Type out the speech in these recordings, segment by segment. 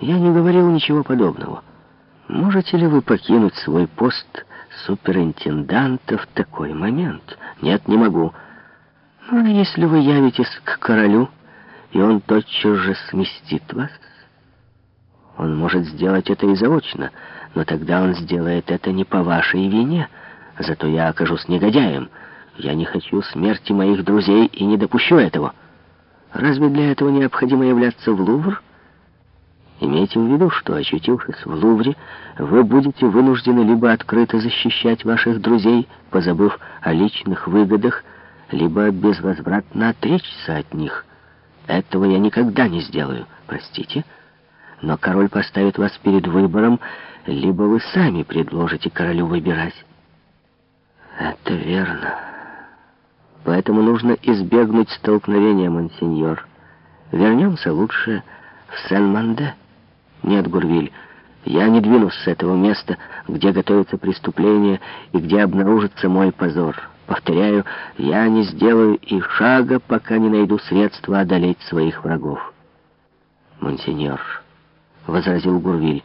Я не говорил ничего подобного. Можете ли вы покинуть свой пост суперинтенданта в такой момент? Нет, не могу. Ну, а если вы явитесь к королю, и он тотчас же сместит вас? Он может сделать это и заочно, но тогда он сделает это не по вашей вине. Зато я окажусь негодяем. Я не хочу смерти моих друзей и не допущу этого. Разве для этого необходимо являться в Лувр? Имейте в виду, что, очутившись в Лувре, вы будете вынуждены либо открыто защищать ваших друзей, позабыв о личных выгодах, либо безвозвратно отречься от них. Этого я никогда не сделаю, простите. Но король поставит вас перед выбором, либо вы сами предложите королю выбирать. Это верно. Поэтому нужно избегнуть столкновения, монсеньор. Вернемся лучше в Сен-Манде. Нет, Гурвиль, я не двинусь с этого места, где готовится преступление и где обнаружится мой позор. Повторяю, я не сделаю и шага, пока не найду средства одолеть своих врагов. Монсеньор, — возразил Гурвиль,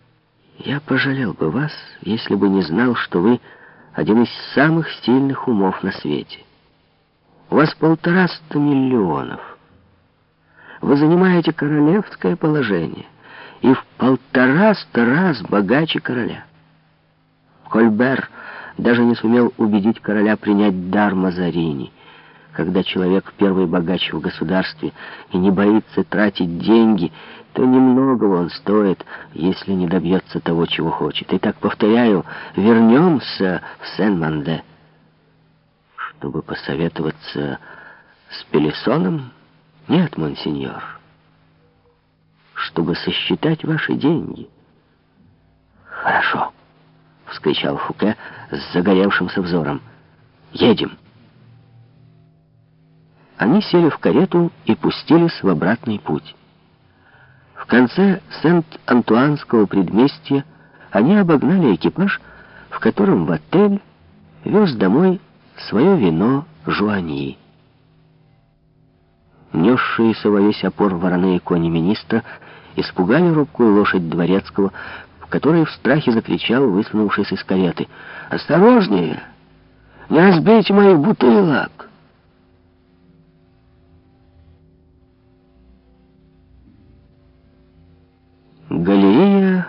— я пожалел бы вас, если бы не знал, что вы один из самых сильных умов на свете. У вас полтораста миллионов. Вы занимаете королевское положение и в полтораста раз богаче короля. Кольбер даже не сумел убедить короля принять дар Мазарини. Когда человек первый богач в государстве и не боится тратить деньги, то немного он стоит, если не добьется того, чего хочет. Итак, повторяю, вернемся в Сен-Манде. Чтобы посоветоваться с Пелесоном? Нет, монсеньор чтобы сосчитать ваши деньги. «Хорошо!» — вскричал Фуке с загоревшимся взором. «Едем!» Они сели в карету и пустились в обратный путь. В конце Сент-Антуанского предместья они обогнали экипаж, в котором в отель вез домой свое вино Жуаньи. Несшиеся во весь опор вороные кони министра испугали робкую лошадь дворецкого, в которой в страхе закричал, высунувшись из кареты. «Осторожнее! Не разбейте моих бутылок!» Галерея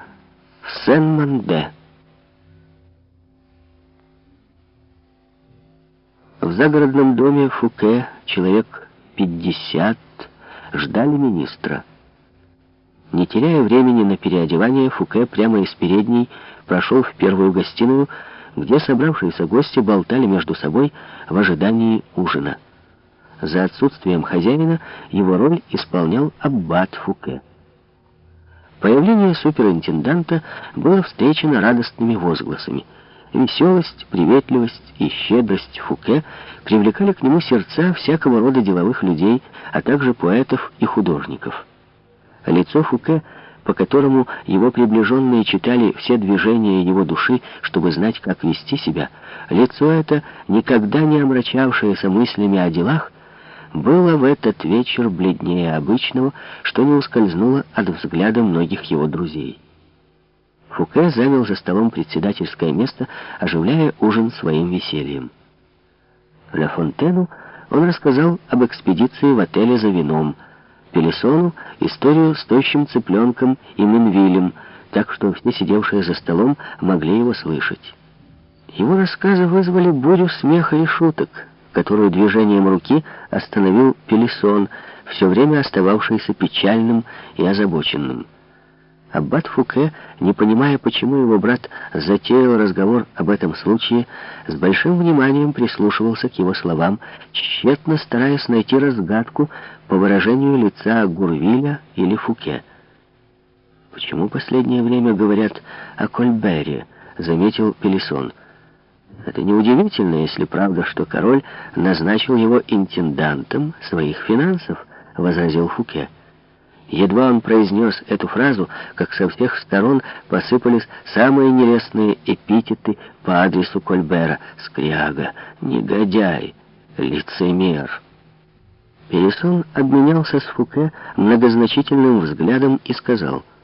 в Сен-Манде В загородном доме Фуке человек пятьдесят ждали министра. Не теряя времени на переодевание, Фуке прямо из передней прошел в первую гостиную, где собравшиеся гости болтали между собой в ожидании ужина. За отсутствием хозяина его роль исполнял аббат Фуке. Появление суперинтенданта было встречено радостными возгласами. Веселость, приветливость и щедрость Фуке привлекали к нему сердца всякого рода деловых людей, а также поэтов и художников. Лицо Фуке, по которому его приближенные читали все движения его души, чтобы знать, как вести себя, лицо это, никогда не омрачавшееся мыслями о делах, было в этот вечер бледнее обычного, что не ускользнуло от взгляда многих его друзей. Фуке занял за столом председательское место, оживляя ужин своим весельем. Ля Фонтену он рассказал об экспедиции в отеле за вином, Пелесону историю с тощим цыпленком и Минвилем, так что все сидевшие за столом могли его слышать. Его рассказы вызвали бурю смеха и шуток, которую движением руки остановил Пелесон, все время остававшийся печальным и озабоченным. Аббат Фуке, не понимая, почему его брат затеял разговор об этом случае, с большим вниманием прислушивался к его словам, тщетно стараясь найти разгадку по выражению лица Гурвиля или Фуке. «Почему последнее время говорят о Кольбере?» — заметил Пелесон. «Это неудивительно, если правда, что король назначил его интендантом своих финансов», — возразил Фуке. Едва он произнес эту фразу, как со всех сторон посыпались самые нелестные эпитеты по адресу Кольбера. «Скряга», «негодяй», «лицемер». Пересон обменялся с Фуке многозначительным взглядом и сказал —